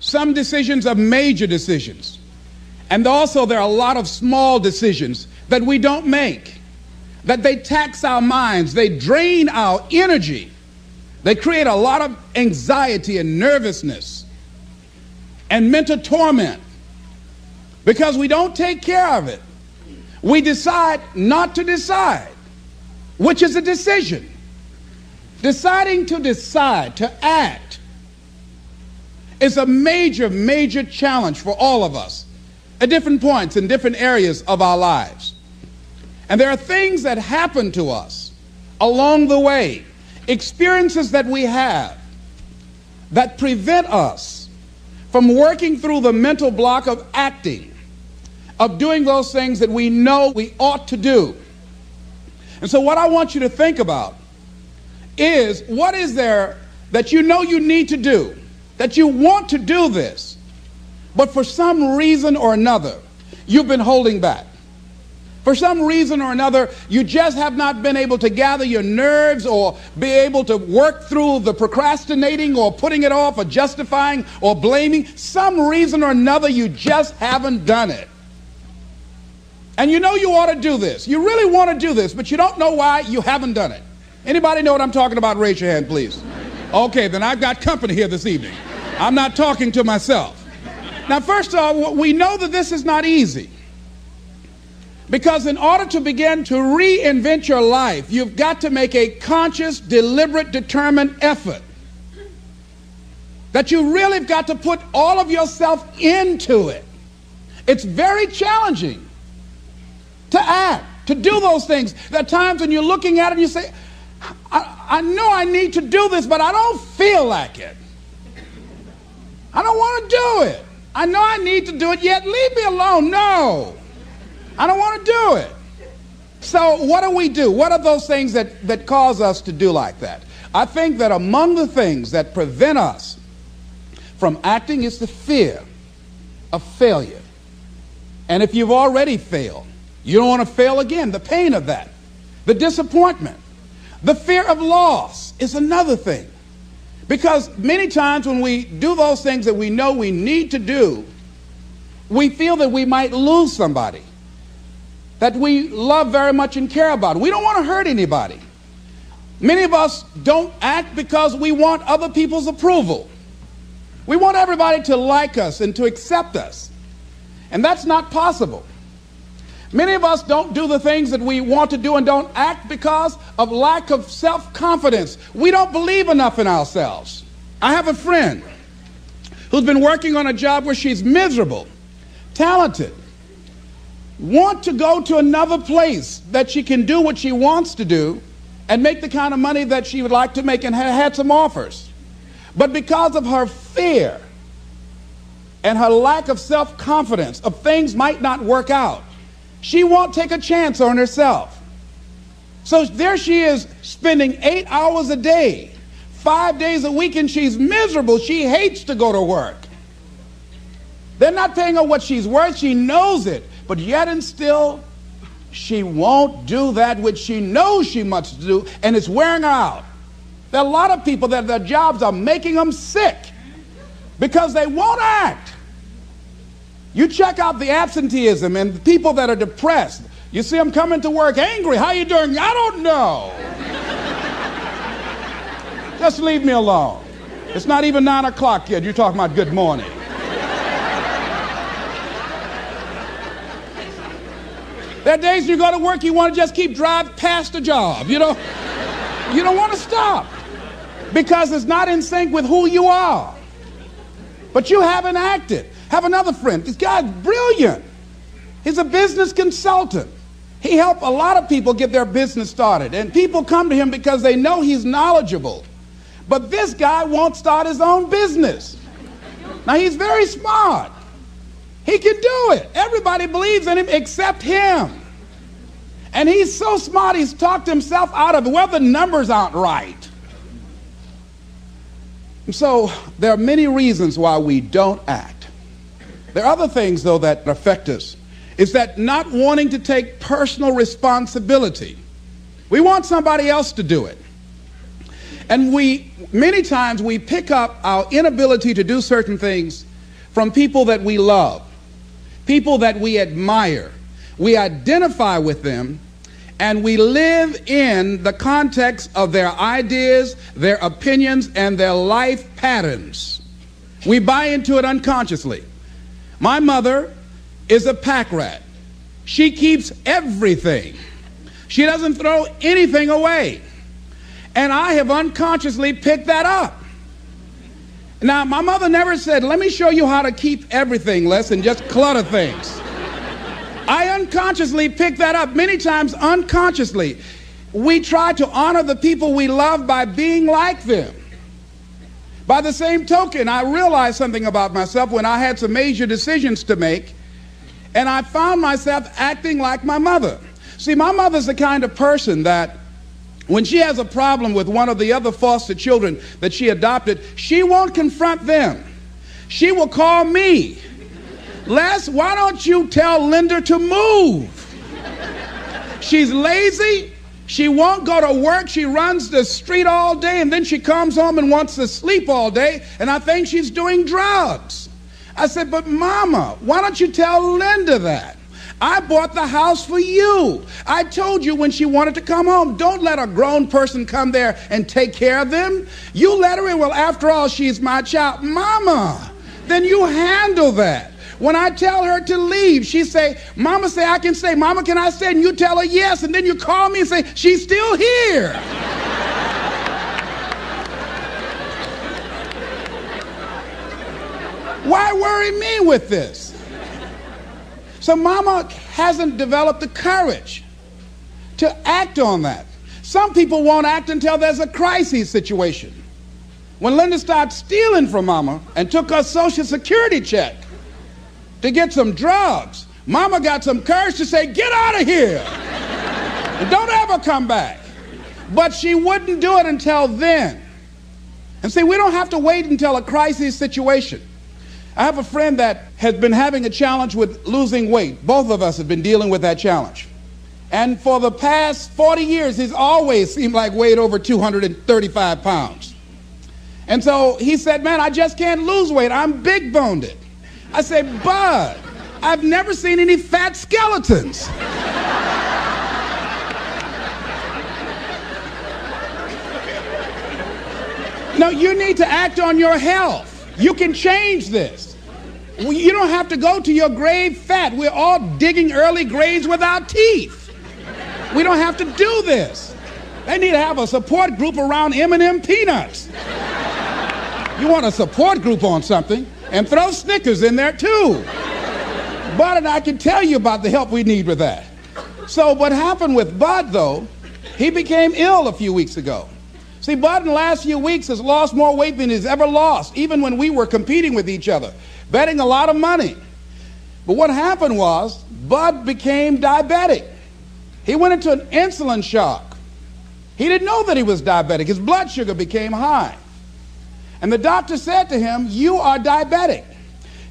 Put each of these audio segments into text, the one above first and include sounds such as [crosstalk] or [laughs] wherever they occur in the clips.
Some decisions are major decisions. And also, there are a lot of small decisions that we don't make, that they tax our minds, they drain our energy, they create a lot of anxiety and nervousness and mental torment because we don't take care of it. We decide not to decide, which is a decision. Deciding to decide, to act, is a major, major challenge for all of us at different points in different areas of our lives. And there are things that happen to us along the way, experiences that we have that prevent us from working through the mental block of acting, of doing those things that we know we ought to do. And so, what I want you to think about is what is there that you know you need to do, that you want to do this, but for some reason or another, you've been holding back. For some reason or another, you just have not been able to gather your nerves or be able to work through the procrastinating or putting it off or justifying or blaming. Some reason or another, you just haven't done it. And you know you ought to do this. You really want to do this, but you don't know why you haven't done it. Anybody know what I'm talking about? Raise your hand, please. Okay, then I've got company here this evening. I'm not talking to myself. Now, first of all, we know that this is not easy. Because in order to begin to reinvent your life, you've got to make a conscious, deliberate, determined effort. That you really have got to put all of yourself into it. It's very challenging to act, to do those things. There are times when you're looking at it and you say, I, I know I need to do this, but I don't feel like it. I don't want to do it. I know I need to do it, yet leave me alone. No, I don't want to do it. So, what do we do? What are those things that, that cause us to do like that? I think that among the things that prevent us from acting is the fear of failure. And if you've already failed, you don't want to fail again. The pain of that, the disappointment, the fear of loss is another thing. Because many times when we do those things that we know we need to do, we feel that we might lose somebody that we love very much and care about. We don't want to hurt anybody. Many of us don't act because we want other people's approval. We want everybody to like us and to accept us. And that's not possible. Many of us don't do the things that we want to do and don't act because of lack of self confidence. We don't believe enough in ourselves. I have a friend who's been working on a job where she's miserable, talented, want to go to another place that she can do what she wants to do and make the kind of money that she would like to make and had some offers. But because of her fear and her lack of self confidence of things might not work out, she won't take a chance on herself. So there she is spending eight hours a day, five days a week, and she's miserable. She hates to go to work. They're not paying her what she's worth. She knows it. But yet and still, she won't do that which she knows she must do, and it's wearing her out. There are a lot of people that their jobs are making them sick because they won't act. You check out the absenteeism and the people that are depressed. You see them coming to work angry. How you doing? I don't know. Just leave me alone. It's not even nine o'clock yet. You're talking about good morning. There are days you go to work, you want to just keep driving past the job. You know, you don't want to stop because it's not in sync with who you are. But you haven't acted. Have another friend. This guy's brilliant. He's a business consultant. He helped a lot of people get their business started. And people come to him because they know he's knowledgeable. But this guy won't start his own business. Now, he's very smart. He can do it. Everybody believes in him except him. And he's so smart, he's talked himself out of it. Well, the numbers aren't right. So, there are many reasons why we don't act. There are other things, though, that affect us. Is that not wanting to take personal responsibility. We want somebody else to do it. And we, many times, we pick up our inability to do certain things from people that we love, people that we admire. We identify with them and we live in the context of their ideas, their opinions, and their life patterns. We buy into it unconsciously. My mother is a pack rat. She keeps everything. She doesn't throw anything away. And I have unconsciously picked that up. Now, my mother never said, Let me show you how to keep everything less and just clutter things. I unconsciously picked that up many times unconsciously. We try to honor the people we love by being like them. By the same token, I realized something about myself when I had some major decisions to make, and I found myself acting like my mother. See, my mother's the kind of person that when she has a problem with one of the other foster children that she adopted, she won't confront them. She will call me. Les, why don't you tell Linda to move? She's lazy. She won't go to work. She runs the street all day and then she comes home and wants to sleep all day. And I think she's doing drugs. I said, But Mama, why don't you tell Linda that? I bought the house for you. I told you when she wanted to come home, don't let a grown person come there and take care of them. You let her in. Well, after all, she's my child. Mama, then you handle that. When I tell her to leave, she say, Mama say I can stay. Mama, can I stay? And you tell her yes. And then you call me and say, she's still here. Why worry me with this? So mama hasn't developed the courage to act on that. Some people won't act until there's a crisis situation. When Linda started stealing from mama and took her social security check to get some drugs, mama got some courage to say, get out of here. and don't ever come back. But she wouldn't do it until then. And see, we don't have to wait until a crisis situation. I have a friend that has been having a challenge with losing weight. Both of us have been dealing with that challenge. And for the past 40 years, he's always seemed like weighed over 235 pounds. And so he said, Man, I just can't lose weight. I'm big boned. I say, Bud, I've never seen any fat skeletons. no, you need to act on your health. You can change this. You don't have to go to your grave fat. We're all digging early graves without teeth. We don't have to do this. They need to have a support group around M&M peanuts. You want a support group on something and throw Snickers in there too. Bud and I can tell you about the help we need with that. So what happened with Bud though, he became ill a few weeks ago. See, Bud in the last few weeks has lost more weight than he's ever lost, even when we were competing with each other, betting a lot of money. But what happened was, Bud became diabetic. He went into an insulin shock. He didn't know that he was diabetic. His blood sugar became high. And the doctor said to him, You are diabetic.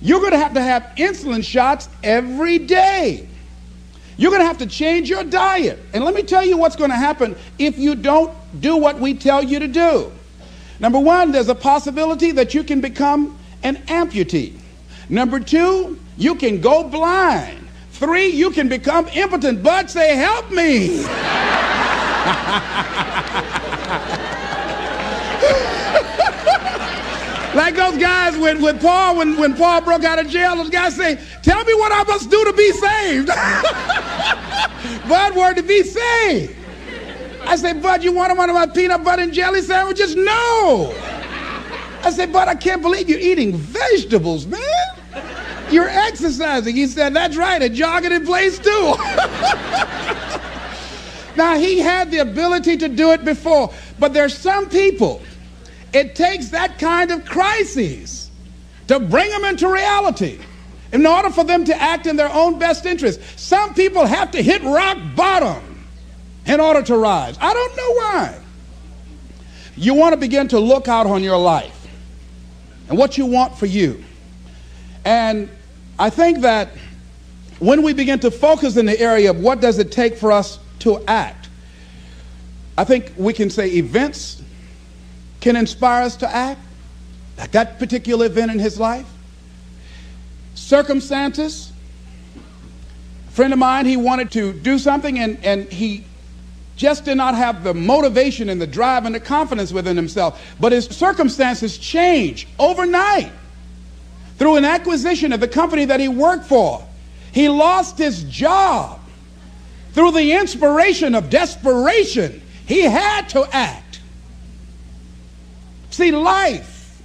You're going to have to have insulin shots every day. You're going to have to change your diet. And let me tell you what's going to happen if you don't do what we tell you to do. Number one, there's a possibility that you can become an amputee. Number two, you can go blind. Three, you can become impotent. But say, help me. [laughs] Like those guys with, with Paul, when, when Paul broke out of jail, those guys say, Tell me what I must do to be saved. [laughs] Bud word to be saved. I say, Bud, you want one of my peanut butter and jelly sandwiches? No. I said, Bud, I can't believe you're eating vegetables, man. You're exercising. He said, That's right, a jogging in place too. [laughs] now, he had the ability to do it before, but there's some people it takes that kind of crisis to bring them into reality in order for them to act in their own best interest. Some people have to hit rock bottom in order to rise. I don't know why. You want to begin to look out on your life and what you want for you. And I think that when we begin to focus in the area of what does it take for us to act, I think we can say events can inspire us to act, like that particular event in his life. circumstances. A friend of mine, he wanted to do something and, and he just did not have the motivation and the drive and the confidence within himself. But his circumstances changed overnight through an acquisition of the company that he worked for. He lost his job through the inspiration of desperation. He had to act. See, life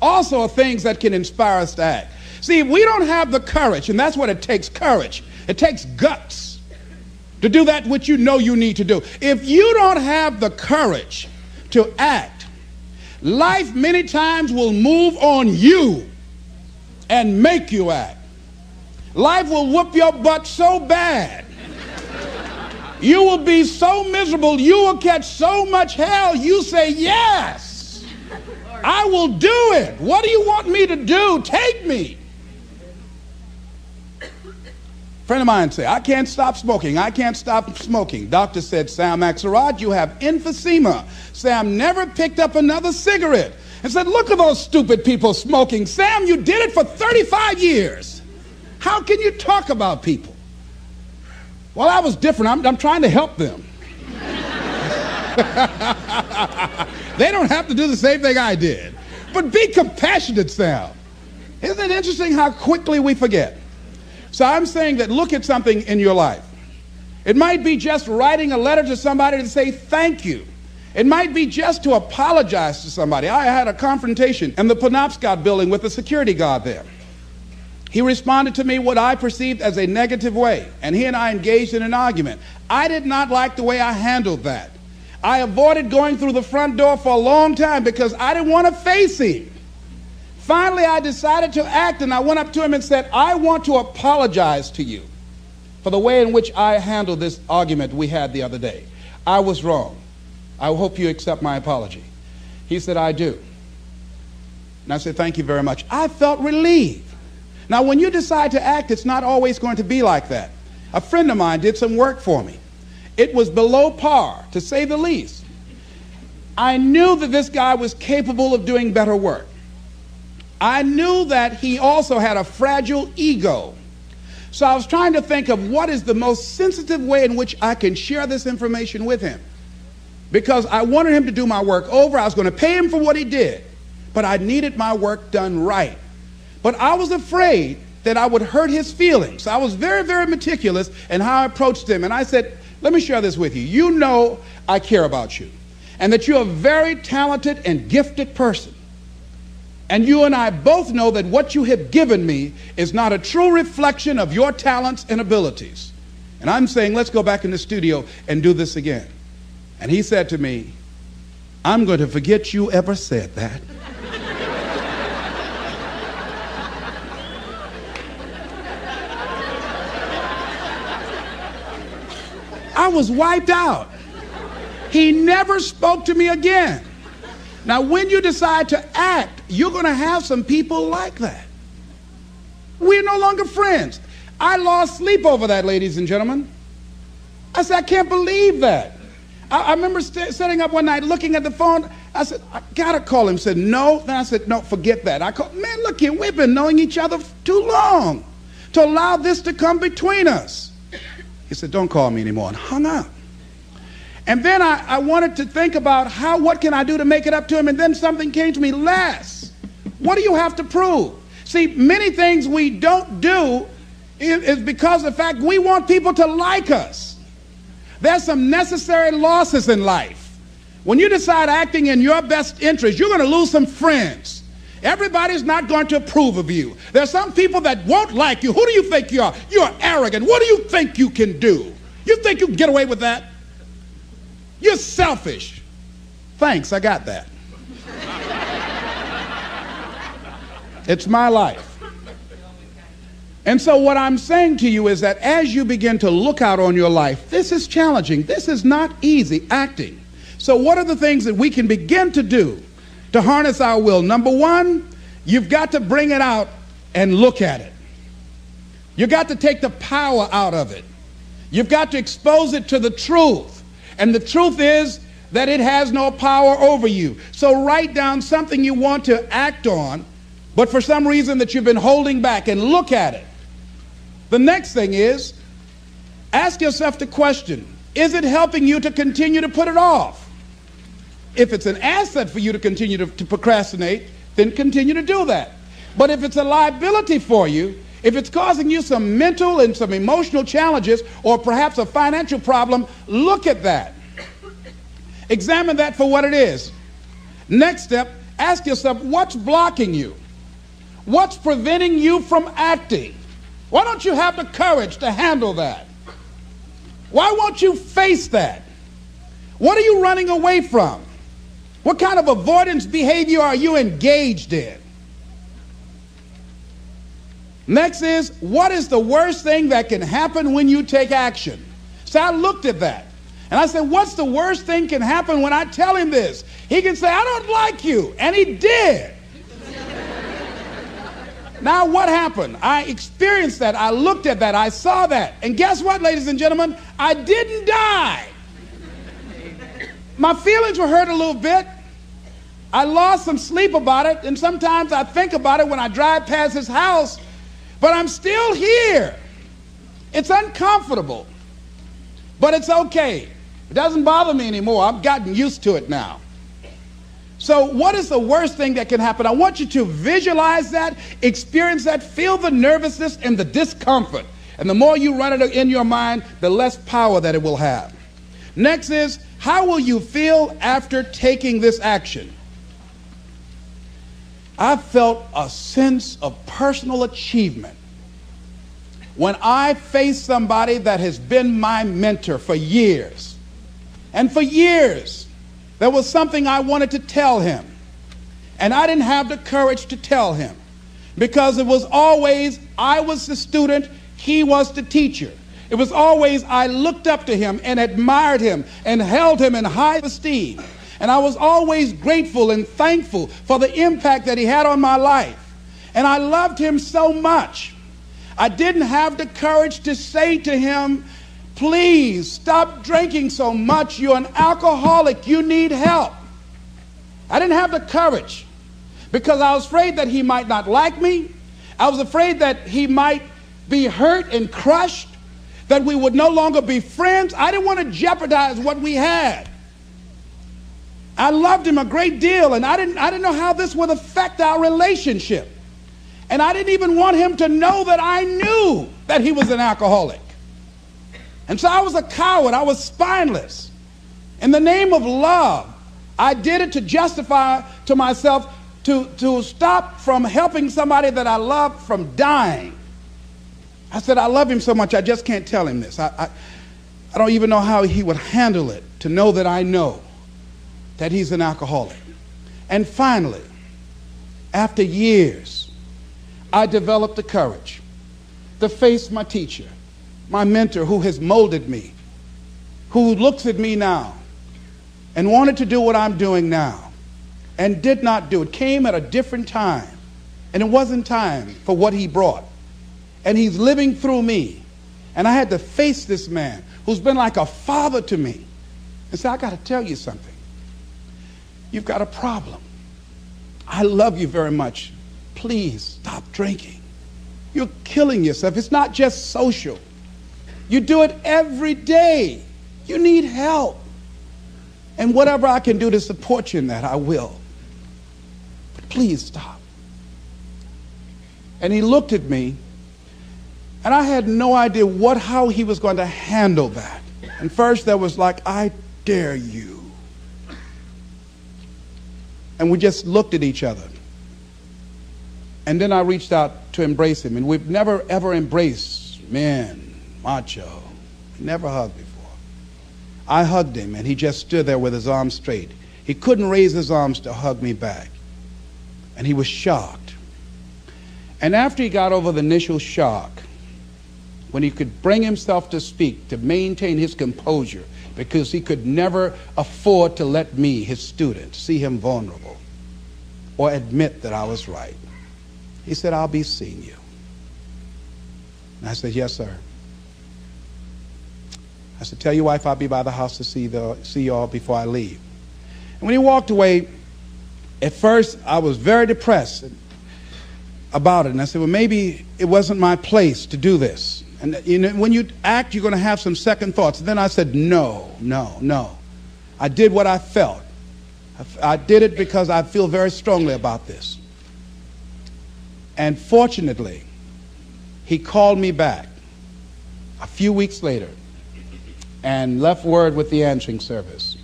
also are things that can inspire us to act. See, we don't have the courage, and that's what it takes courage. It takes guts to do that which you know you need to do. If you don't have the courage to act, life many times will move on you and make you act. Life will whoop your butt so bad. You will be so miserable, you will catch so much hell, you say, Yes, I will do it. What do you want me to do? Take me. Friend of mine said, I can't stop smoking. I can't stop smoking. Doctor said, Sam Axelrod, you have emphysema. Sam never picked up another cigarette and said, Look at those stupid people smoking. Sam, you did it for 35 years. How can you talk about people? Well, I was different. I'm, I'm trying to help them. [laughs] they don't have to do the same thing I did. But be compassionate, Sam. Isn't it interesting how quickly we forget? So I'm saying that look at something in your life. It might be just writing a letter to somebody to say thank you. It might be just to apologize to somebody. I had a confrontation in the Penobscot building with a security guard there. He responded to me what I perceived as a negative way, and he and I engaged in an argument. I did not like the way I handled that. I avoided going through the front door for a long time because I didn't want to face him. Finally, I decided to act, and I went up to him and said, I want to apologize to you for the way in which I handled this argument we had the other day. I was wrong. I hope you accept my apology. He said, I do. And I said, Thank you very much. I felt relieved. Now, when you decide to act, it's not always going to be like that. A friend of mine did some work for me. It was below par, to say the least. I knew that this guy was capable of doing better work. I knew that he also had a fragile ego. So I was trying to think of what is the most sensitive way in which I can share this information with him. Because I wanted him to do my work over. I was going to pay him for what he did, but I needed my work done right. But I was afraid that I would hurt his feelings. I was very, very meticulous in how I approached him. And I said, Let me share this with you. You know I care about you, and that you're a very talented and gifted person. And you and I both know that what you have given me is not a true reflection of your talents and abilities. And I'm saying, let's go back in the studio and do this again. And he said to me, I'm going to forget you ever said that. Was wiped out. He never spoke to me again. Now, when you decide to act, you're going to have some people like that. We're no longer friends. I lost sleep over that, ladies and gentlemen. I said, I can't believe that. I, I remember st- sitting up one night looking at the phone. I said, I gotta call him. He said, no. Then I said, no, forget that. I called, man, look here, we've been knowing each other too long to allow this to come between us. He said, don't call me anymore, and hung up. And then I, I wanted to think about how, what can I do to make it up to him? And then something came to me, Les. What do you have to prove? See, many things we don't do is because of the fact we want people to like us. There's some necessary losses in life. When you decide acting in your best interest, you're going to lose some friends. Everybody's not going to approve of you. There's some people that won't like you. Who do you think you are? You're arrogant. What do you think you can do? You think you can get away with that? You're selfish. Thanks, I got that. [laughs] it's my life. And so, what I'm saying to you is that as you begin to look out on your life, this is challenging. This is not easy acting. So, what are the things that we can begin to do to harness our will? Number one, you've got to bring it out and look at it. You've got to take the power out of it. You've got to expose it to the truth. And the truth is that it has no power over you. So write down something you want to act on but for some reason that you've been holding back and look at it. The next thing is ask yourself the question is it helping you to continue to put it off? If it's an asset for you to continue to, to procrastinate, then continue to do that. But if it's a liability for you, if it's causing you some mental and some emotional challenges or perhaps a financial problem, look at that. Examine that for what it is. Next step, ask yourself what's blocking you? What's preventing you from acting? Why don't you have the courage to handle that? Why won't you face that? What are you running away from? What kind of avoidance behavior are you engaged in? Next is, what is the worst thing that can happen when you take action? So I looked at that. And I said, what's the worst thing can happen when I tell him this? He can say, I don't like you. And he did. [laughs] now, what happened? I experienced that. I looked at that. I saw that. And guess what, ladies and gentlemen? I didn't die. My feelings were hurt a little bit. I lost some sleep about it. And sometimes I think about it when I drive past his house but I'm still here. It's uncomfortable, but it's okay. It doesn't bother me anymore. I've gotten used to it now. So, what is the worst thing that can happen? I want you to visualize that, experience that, feel the nervousness and the discomfort. And the more you run it in your mind, the less power that it will have. Next is, how will you feel after taking this action? I felt a sense of personal achievement when I faced somebody that has been my mentor for years. And for years, there was something I wanted to tell him. And I didn't have the courage to tell him because it was always I was the student, he was the teacher. It was always I looked up to him and admired him and held him in high esteem. And I was always grateful and thankful for the impact that he had on my life. And I loved him so much. I didn't have the courage to say to him, Please stop drinking so much. You're an alcoholic. You need help. I didn't have the courage because I was afraid that he might not like me. I was afraid that he might be hurt and crushed, that we would no longer be friends. I didn't want to jeopardize what we had. I loved him a great deal, and I didn't, I didn't know how this would affect our relationship. And I didn't even want him to know that I knew that he was an alcoholic. And so I was a coward, I was spineless. In the name of love, I did it to justify to myself to, to stop from helping somebody that I love from dying. I said, I love him so much, I just can't tell him this. I, I, I don't even know how he would handle it to know that I know that he's an alcoholic. And finally, after years, I developed the courage to face my teacher, my mentor who has molded me, who looks at me now and wanted to do what I'm doing now and did not do it, came at a different time. And it wasn't time for what he brought. And he's living through me. And I had to face this man who's been like a father to me and say, I got to tell you something you've got a problem. I love you very much. Please stop drinking. You're killing yourself. It's not just social. You do it every day. You need help. And whatever I can do to support you in that, I will. But please stop. And he looked at me, and I had no idea what how he was going to handle that. And first there was like, I dare you. And we just looked at each other. And then I reached out to embrace him. And we've never, ever embraced men, macho. Never hugged before. I hugged him, and he just stood there with his arms straight. He couldn't raise his arms to hug me back. And he was shocked. And after he got over the initial shock, when he could bring himself to speak, to maintain his composure, because he could never afford to let me, his student, see him vulnerable or admit that I was right. He said, I'll be seeing you. And I said, Yes, sir. I said, Tell your wife I'll be by the house to see, the, see you all before I leave. And when he walked away, at first I was very depressed. about it. And I said, well, maybe it wasn't my place to do this. And you know, when you act, you're going to have some second thoughts. And then I said, no, no, no. I did what I felt. I, I did it because I feel very strongly about this. And fortunately, he called me back a few weeks later and left word with the answering service.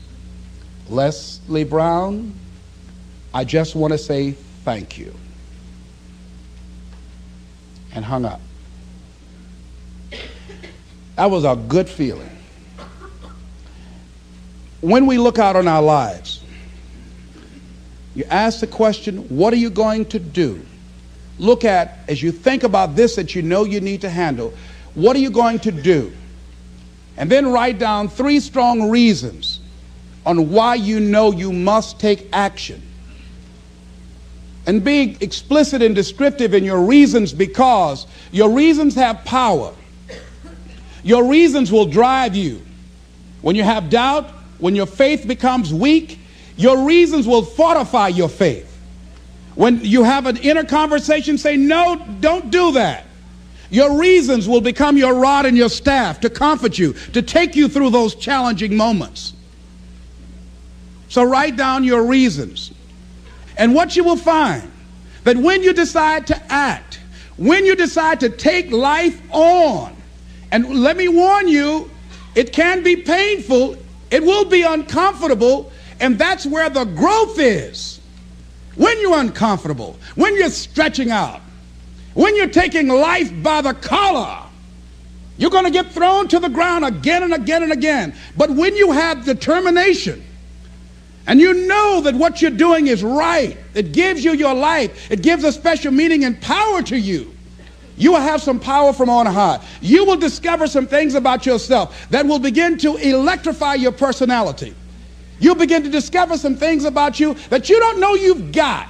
Leslie Brown, I just want to say thank you. And hung up. That was a good feeling. When we look out on our lives, you ask the question, what are you going to do? Look at, as you think about this that you know you need to handle, what are you going to do? And then write down three strong reasons on why you know you must take action. And be explicit and descriptive in your reasons because your reasons have power. Your reasons will drive you. When you have doubt, when your faith becomes weak, your reasons will fortify your faith. When you have an inner conversation, say, No, don't do that. Your reasons will become your rod and your staff to comfort you, to take you through those challenging moments. So write down your reasons. And what you will find that when you decide to act, when you decide to take life on, and let me warn you, it can be painful, it will be uncomfortable, and that's where the growth is. When you're uncomfortable, when you're stretching out, when you're taking life by the collar, you're going to get thrown to the ground again and again and again. But when you have determination, and you know that what you're doing is right, it gives you your life, it gives a special meaning and power to you. You will have some power from on high. You will discover some things about yourself that will begin to electrify your personality. You'll begin to discover some things about you that you don't know you've got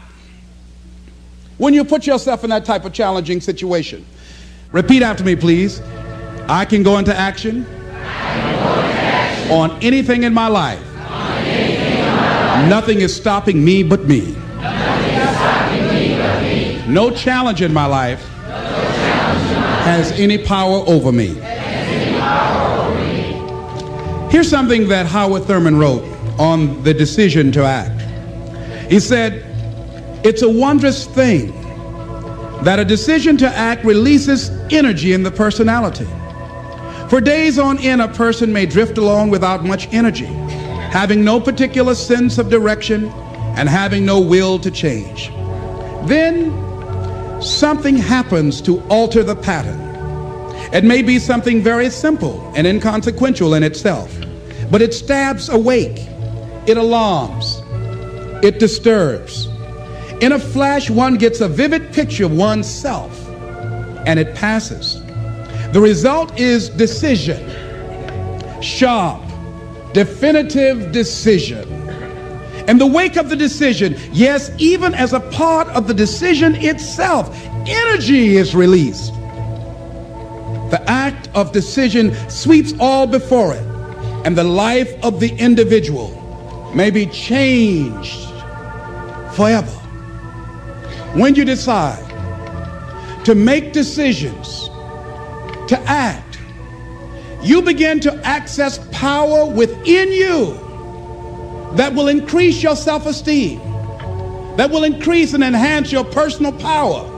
when you put yourself in that type of challenging situation. Repeat after me, please. I can go into action, on anything in my life. Nothing is stopping me but me. No challenge in my life has any power over me. Here's something that Howard Thurman wrote on the decision to act. He said, It's a wondrous thing that a decision to act releases energy in the personality. For days on end, a person may drift along without much energy, having no particular sense of direction and having no will to change. Then something happens to alter the pattern. It may be something very simple and inconsequential in itself, but it stabs awake, it alarms, it disturbs. In a flash, one gets a vivid picture of oneself, and it passes. The result is decision, sharp, definitive decision. In the wake of the decision, yes, even as a part of the decision itself, energy is released. The act of decision sweeps all before it, and the life of the individual may be changed forever. When you decide to make decisions, to act, you begin to access power within you that will increase your self esteem, that will increase and enhance your personal power,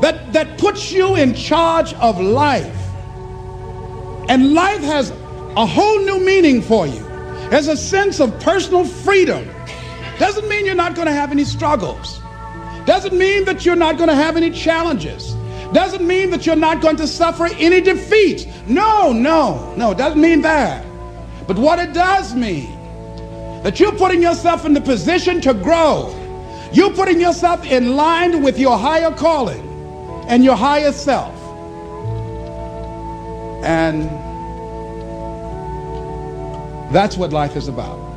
that, that puts you in charge of life. And life has a whole new meaning for you. There's a sense of personal freedom. Doesn't mean you're not going to have any struggles. Doesn't mean that you're not going to have any challenges. Doesn't mean that you're not going to suffer any defeats. No, no, no, doesn't mean that. But what it does mean that you're putting yourself in the position to grow. You're putting yourself in line with your higher calling and your higher self. And that's what life is about.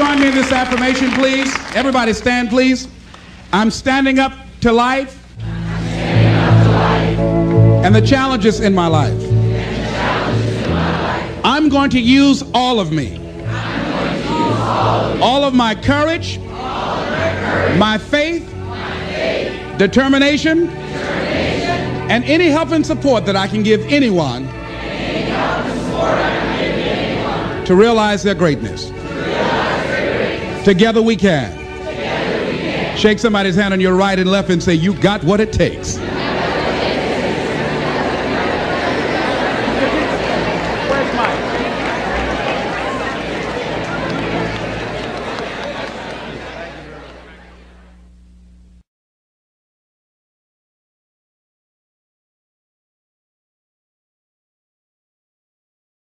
Join me in this affirmation, please? Everybody stand, please. I'm standing up to life and the challenges in my life. I'm going to use all of me. All of my courage, my faith, determination, and any help and support that I can give anyone to realize their greatness. Together we can. Shake somebody's hand on your right and left and say, You got what it takes.